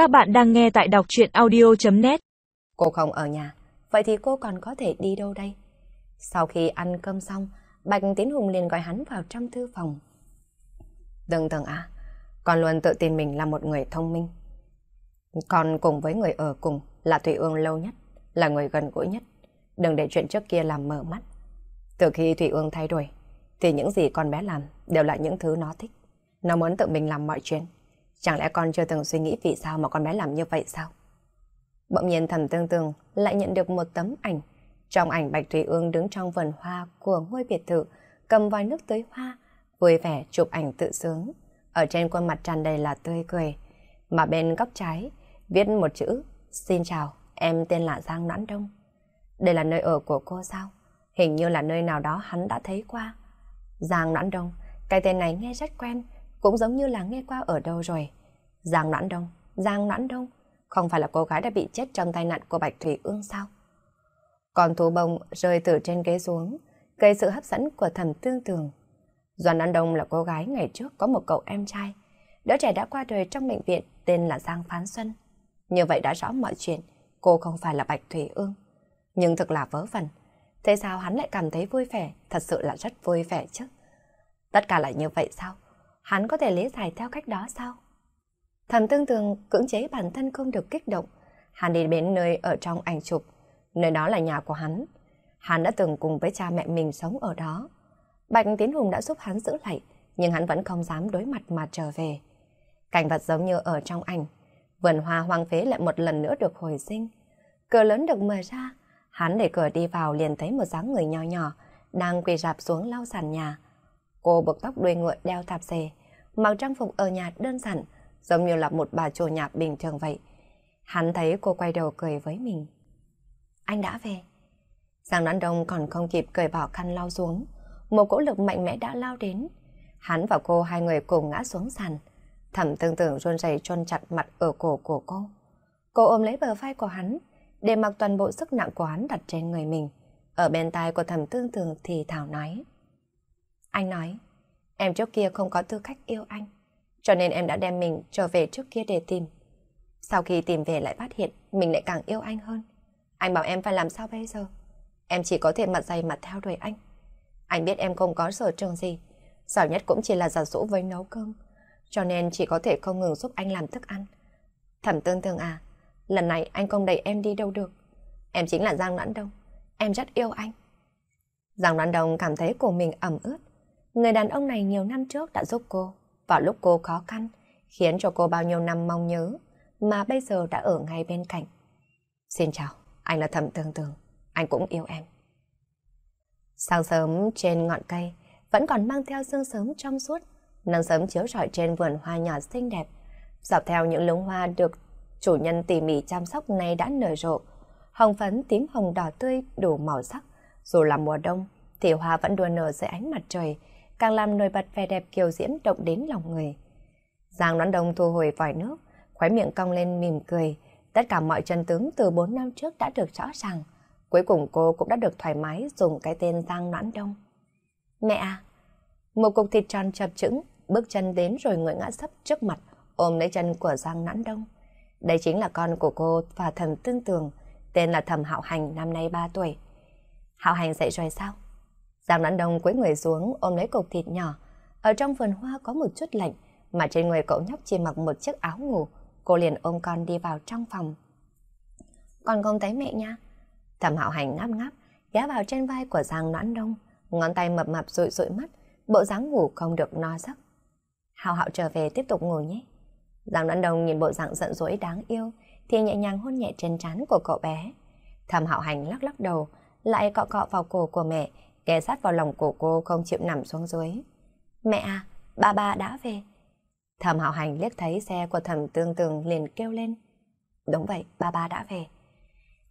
Các bạn đang nghe tại đọc chuyện audio.net Cô không ở nhà, vậy thì cô còn có thể đi đâu đây? Sau khi ăn cơm xong, Bạch Tiến Hùng liền gọi hắn vào trong thư phòng. Đừng tưởng à, con luôn tự tin mình là một người thông minh. Còn cùng với người ở cùng là Thủy Ương lâu nhất, là người gần gũi nhất. Đừng để chuyện trước kia làm mở mắt. Từ khi Thủy Ương thay đổi, thì những gì con bé làm đều là những thứ nó thích. Nó muốn tự mình làm mọi chuyện. Chẳng lẽ con chưa từng suy nghĩ vì sao mà con bé làm như vậy sao? Bỗng nhiên thầm tương tương lại nhận được một tấm ảnh. Trong ảnh Bạch Thủy Ương đứng trong vườn hoa của ngôi biệt thự, cầm vòi nước tưới hoa, vui vẻ chụp ảnh tự sướng. Ở trên khuôn mặt tràn đầy là tươi cười. Mà bên góc trái, viết một chữ, xin chào, em tên là Giang Noãn Đông. Đây là nơi ở của cô sao? Hình như là nơi nào đó hắn đã thấy qua. Giang Noãn Đông, cái tên này nghe rất quen, cũng giống như là nghe qua ở đâu rồi. Giang Noãn Đông, Giang Noãn Đông, không phải là cô gái đã bị chết trong tai nạn của Bạch Thủy Ương sao? Còn thú bông rơi từ trên ghế xuống, gây sự hấp dẫn của thầm tương tường. Doan An Đông là cô gái ngày trước có một cậu em trai. Đứa trẻ đã qua đời trong bệnh viện tên là Giang Phán Xuân. Như vậy đã rõ mọi chuyện, cô không phải là Bạch Thủy Ương. Nhưng thực là vớ vẩn. Thế sao hắn lại cảm thấy vui vẻ, thật sự là rất vui vẻ chứ? Tất cả là như vậy sao? Hắn có thể lý giải theo cách đó sao? Thầm tương tường cưỡng chế bản thân không được kích động. Hắn đi đến nơi ở trong ảnh chụp. Nơi đó là nhà của hắn. Hắn đã từng cùng với cha mẹ mình sống ở đó. Bạch Tiến Hùng đã giúp hắn giữ lại, nhưng hắn vẫn không dám đối mặt mà trở về. Cảnh vật giống như ở trong ảnh. Vườn hoa hoang phế lại một lần nữa được hồi sinh. Cửa lớn được mở ra. Hắn để cửa đi vào liền thấy một dáng người nhỏ nhỏ đang quỳ rạp xuống lau sàn nhà. Cô buộc tóc đuôi ngựa đeo tạp dề, mặc trang phục ở nhà đơn giản, giống như là một bà chủ nhà bình thường vậy. Hắn thấy cô quay đầu cười với mình. Anh đã về. Giang Đoán Đông còn không kịp cởi bỏ khăn lau xuống. Một cỗ lực mạnh mẽ đã lao đến. Hắn và cô hai người cùng ngã xuống sàn. Thẩm tương tưởng run rẩy chôn chặt mặt ở cổ của cô. Cô ôm lấy bờ vai của hắn, để mặc toàn bộ sức nặng của hắn đặt trên người mình. Ở bên tai của thẩm tương tưởng thì Thảo nói. Anh nói, em trước kia không có tư cách yêu anh. Cho nên em đã đem mình trở về trước kia để tìm. Sau khi tìm về lại phát hiện mình lại càng yêu anh hơn. Anh bảo em phải làm sao bây giờ? Em chỉ có thể mặt dày mặt theo đuổi anh. Anh biết em không có sở trường gì. Giỏi nhất cũng chỉ là giả dỗ với nấu cơm. Cho nên chỉ có thể không ngừng giúp anh làm thức ăn. Thẩm tương tương à, lần này anh không đẩy em đi đâu được. Em chính là Giang Noãn Đông. Em rất yêu anh. Giang Noãn Đông cảm thấy cổ mình ẩm ướt. Người đàn ông này nhiều năm trước đã giúp cô vào lúc cô khó khăn, khiến cho cô bao nhiêu năm mong nhớ, mà bây giờ đã ở ngay bên cạnh. Xin chào, anh là Thẩm Tương Tương, anh cũng yêu em. Sáng sớm trên ngọn cây, vẫn còn mang theo sương sớm trong suốt, nắng sớm chiếu rọi trên vườn hoa nhỏ xinh đẹp. Dọc theo những lống hoa được chủ nhân tỉ mỉ chăm sóc này đã nở rộ, hồng phấn, tím hồng đỏ tươi đủ màu sắc. Dù là mùa đông, thì hoa vẫn đua nở dưới ánh mặt trời, càng làm nổi bật vẻ đẹp kiều diễm động đến lòng người. Giang đoán đông thu hồi vòi nước, khóe miệng cong lên mỉm cười. Tất cả mọi chân tướng từ 4 năm trước đã được rõ ràng. Cuối cùng cô cũng đã được thoải mái dùng cái tên Giang Noãn Đông. Mẹ à! Một cục thịt tròn chập chững, bước chân đến rồi ngồi ngã sấp trước mặt, ôm lấy chân của Giang Noãn Đông. Đây chính là con của cô và thầm tương tường, tên là thầm Hạo Hành năm nay 3 tuổi. Hạo Hành dậy rồi sao? Giang Noãn Đông quấy người xuống ôm lấy cục thịt nhỏ. Ở trong vườn hoa có một chút lạnh, mà trên người cậu nhóc chỉ mặc một chiếc áo ngủ. Cô liền ôm con đi vào trong phòng. Con không thấy mẹ nha. Thẩm hạo hành ngáp ngáp, ghé vào trên vai của Giang Noãn Đông, ngón tay mập mập rụi rụi mắt, bộ dáng ngủ không được no giấc. Hạo hạo trở về tiếp tục ngủ nhé. Giang Noãn Đông nhìn bộ dạng giận dỗi đáng yêu, thì nhẹ nhàng hôn nhẹ trên trán của cậu bé. Thẩm hạo hành lắc lắc đầu, lại cọ cọ vào cổ của mẹ, ghé sát vào lòng của cô không chịu nằm xuống dưới. Mẹ à, ba ba đã về. Thẩm hạo hành liếc thấy xe của thẩm tương tường liền kêu lên. Đúng vậy, ba ba đã về.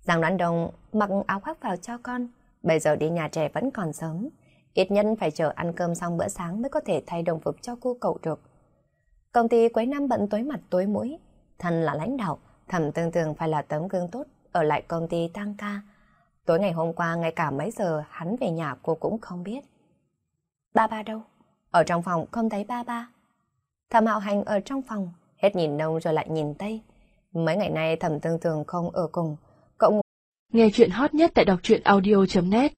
Giang đoán đồng mặc áo khoác vào cho con. Bây giờ đi nhà trẻ vẫn còn sớm. Ít nhân phải chờ ăn cơm xong bữa sáng mới có thể thay đồng phục cho cô cậu được. Công ty cuối năm bận tối mặt tối mũi. Thân là lãnh đạo, thẩm tương tường phải là tấm gương tốt ở lại công ty tăng ca. Tối ngày hôm qua ngay cả mấy giờ hắn về nhà cô cũng không biết. Ba ba đâu? Ở trong phòng không thấy ba ba. Thẩm hạo hành ở trong phòng, hết nhìn đông rồi lại nhìn tây. Mấy ngày nay thẩm tương thường không ở cùng, cậu Nghe chuyện hot nhất tại đọc truyện audio.net